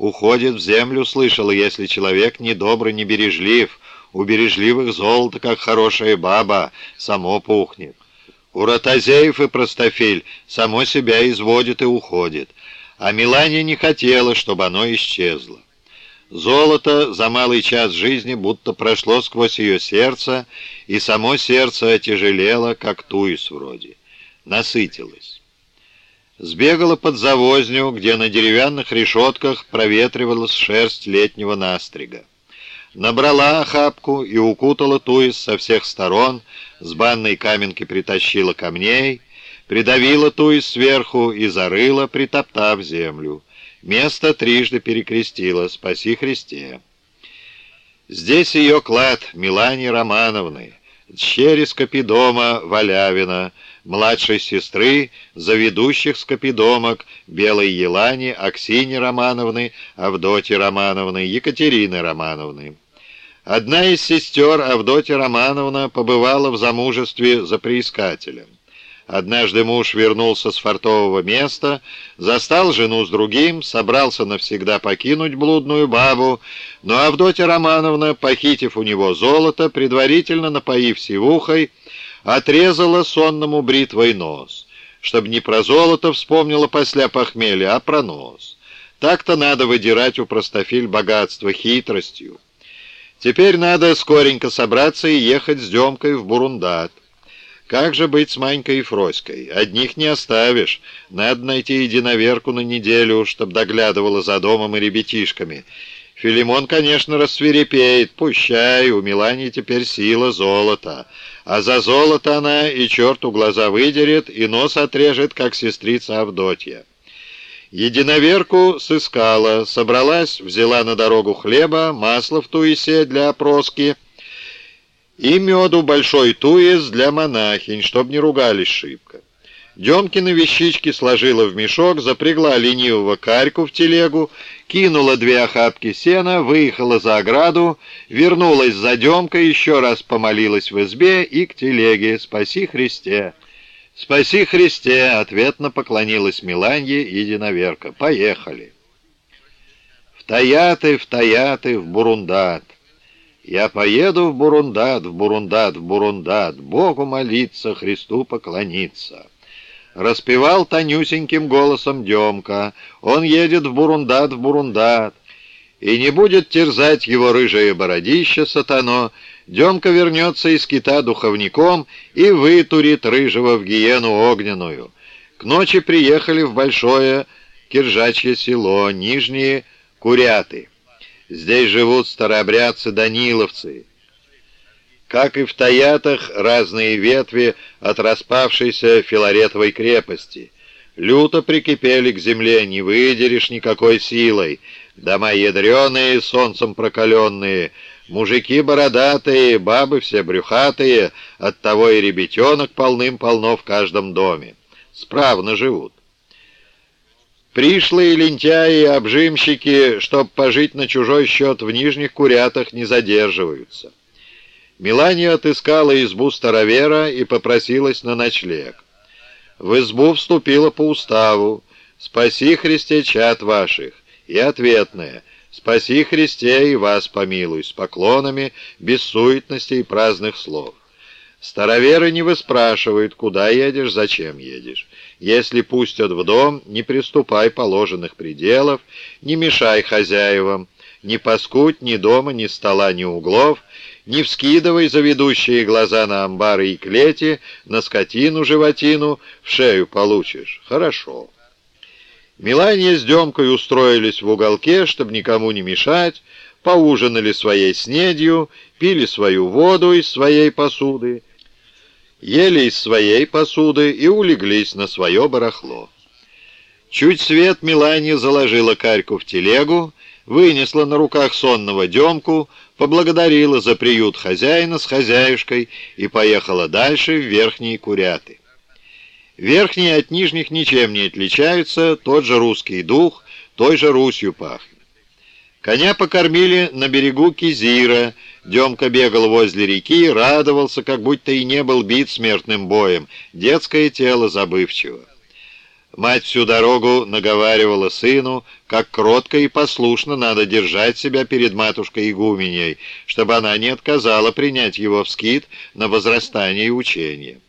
уходит в землю, слышала, если человек недобрый, не бережлив. У бережливых золото, как хорошая баба, само пухнет. У ротозеев и простофиль само себя изводит и уходит. А Милане не хотела, чтобы оно исчезло. Золото за малый час жизни будто прошло сквозь ее сердце, и само сердце отяжелело, как туис вроде. Насытилось. Сбегала под завозню, где на деревянных решетках проветривалась шерсть летнего настрига. Набрала охапку и укутала туис со всех сторон, с банной каменки притащила камней, придавила туис сверху и зарыла, притоптав землю. Место трижды перекрестила «Спаси Христе». Здесь ее клад Милани Романовны, дщери Скопидома Валявина, младшей сестры заведущих скопидомок Белой Елани, Аксини Романовны, Авдоти Романовны, Екатерины Романовны. Одна из сестер, Авдотья Романовна, побывала в замужестве за приискателем. Однажды муж вернулся с фартового места, застал жену с другим, собрался навсегда покинуть блудную бабу, но Авдотья Романовна, похитив у него золото, предварительно напоив сивухой, отрезала сонному бритвой нос, чтобы не про золото вспомнила после похмелья, а про нос. Так-то надо выдирать у простофиль богатство хитростью. Теперь надо скоренько собраться и ехать с Демкой в Бурундат. Как же быть с Манькой и Фроськой? Одних не оставишь. Надо найти единоверку на неделю, чтоб доглядывала за домом и ребятишками. Филимон, конечно, рассверепеет. Пущай, у Милани теперь сила золота. А за золото она и черту глаза выдерет, и нос отрежет, как сестрица Авдотья. Единоверку сыскала, собралась, взяла на дорогу хлеба, масло в туисе для опроски — и меду большой туес для монахинь, чтоб не ругались шибко. Демкины вещички сложила в мешок, запрягла ленивого карьку в телегу, кинула две охапки сена, выехала за ограду, вернулась за Демкой, еще раз помолилась в избе и к телеге «Спаси Христе!» «Спаси Христе!» — ответно поклонилась Миланье единоверка. «Поехали!» В Таяты, в Таяты, в Бурундат. Я поеду в Бурундат, в Бурундат, в Бурундат, Богу молиться, Христу поклониться. Распевал тонюсеньким голосом Демка. Он едет в Бурундат, в Бурундат. И не будет терзать его рыжее бородище сатано. Демка вернется из кита духовником и вытурит рыжего в гиену огненную. К ночи приехали в большое киржачье село, нижние Куряты. Здесь живут старообрядцы-даниловцы. Как и в Таятах, разные ветви от распавшейся Филаретовой крепости. Люто прикипели к земле, не выдерешь никакой силой. Дома ядреные, солнцем прокаленные, мужики бородатые, бабы все брюхатые, оттого и ребятенок полным-полно в каждом доме. Справно живут. Пришлые лентяи и обжимщики, чтоб пожить на чужой счет в Нижних Курятах, не задерживаются. Милания отыскала избу старовера и попросилась на ночлег. В избу вступила по уставу «Спаси, Христе, чад ваших» и ответная «Спаси, Христе, и вас помилуй» с поклонами, без суетности и праздных слов. Староверы не выспрашивают, куда едешь, зачем едешь. Если пустят в дом, не приступай положенных пределов, не мешай хозяевам, не паскудь ни дома, ни стола, ни углов, не вскидывай заведущие глаза на амбары и клети, на скотину, животину, в шею получишь. Хорошо. Милания с Демкой устроились в уголке, чтобы никому не мешать, поужинали своей снедью, пили свою воду из своей посуды, ели из своей посуды и улеглись на свое барахло. Чуть свет Милане заложила карьку в телегу, вынесла на руках сонного Демку, поблагодарила за приют хозяина с хозяюшкой и поехала дальше в верхние куряты. Верхние от нижних ничем не отличаются, тот же русский дух, той же Русью пахнет. Коня покормили на берегу Кизира. Демка бегал возле реки, радовался, как будто и не был бит смертным боем. Детское тело забывчиво. Мать всю дорогу наговаривала сыну, как кротко и послушно надо держать себя перед матушкой-игуменей, чтобы она не отказала принять его в скит на возрастание и учение.